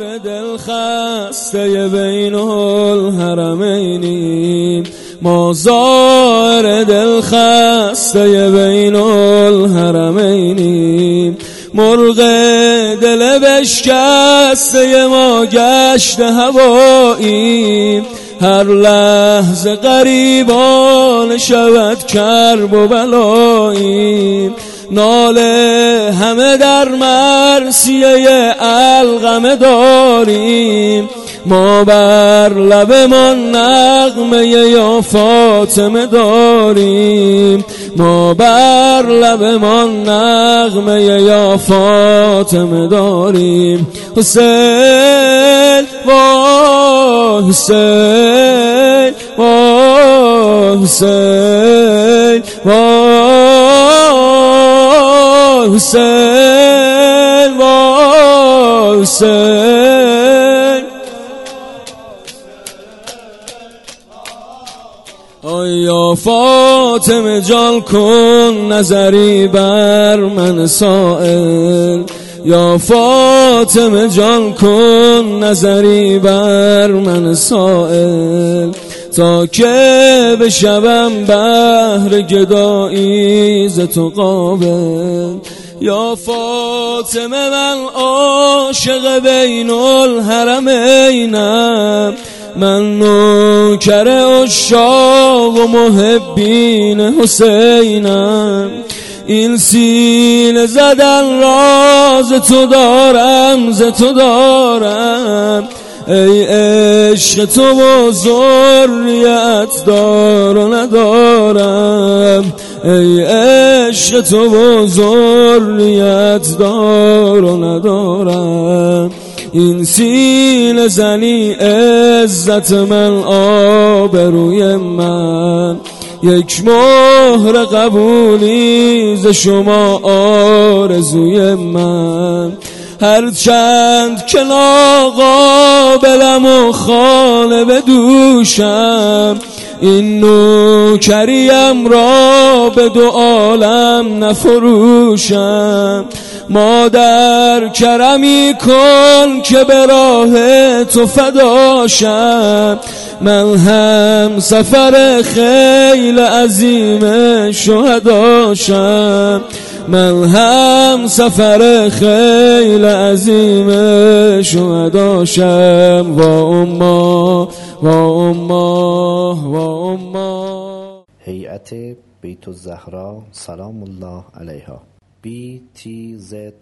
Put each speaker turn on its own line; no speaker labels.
مازار دل خسته بین الحرمینی. مازار دل خسته بین الحرمینی. مرغ دل بشکسته ما گشت هوایی. هر لحظه قریبان شود کرب و بلایی. ناله همه در مرسیه الغم داریم. ما بر لبمان نغمه یا فاطمه داریم. ما بر لبمان نغمه یا فاطمه داریم. حسین و حسین و حسین و حسین و حسین. آیا فاطمه جان کن نظری بر من سائل؟ یا فاطمه جان کن نظری بر من سائل؟ تا که بشوم بهر گدایی ز تو قابل. یا فاطمه من عاشق بین الحرمینم من نوکر اشاق و محبین حسینم. این سینه زدن راز تو دارم ز تو دارم. ای عشق تو و ذریت دار و ندارم. ای عشق تو و ذریت دار و ندارم. این سین زنی عزت من آبروی من. یک مهر قبولی ز شما آرزوی من. هر چند که ناقابلم و خانه به دوشم این نوکریم را به دو عالم نفروشم. مادر کرمی کن که به راه تو فداشم. من هم سفر خیل عظیم شهداشم. من هم سفر خیل عظیم شهداشم و اما و اما و اما.
هیئت بیت الزهرا سلام الله علیها. Btzs.ir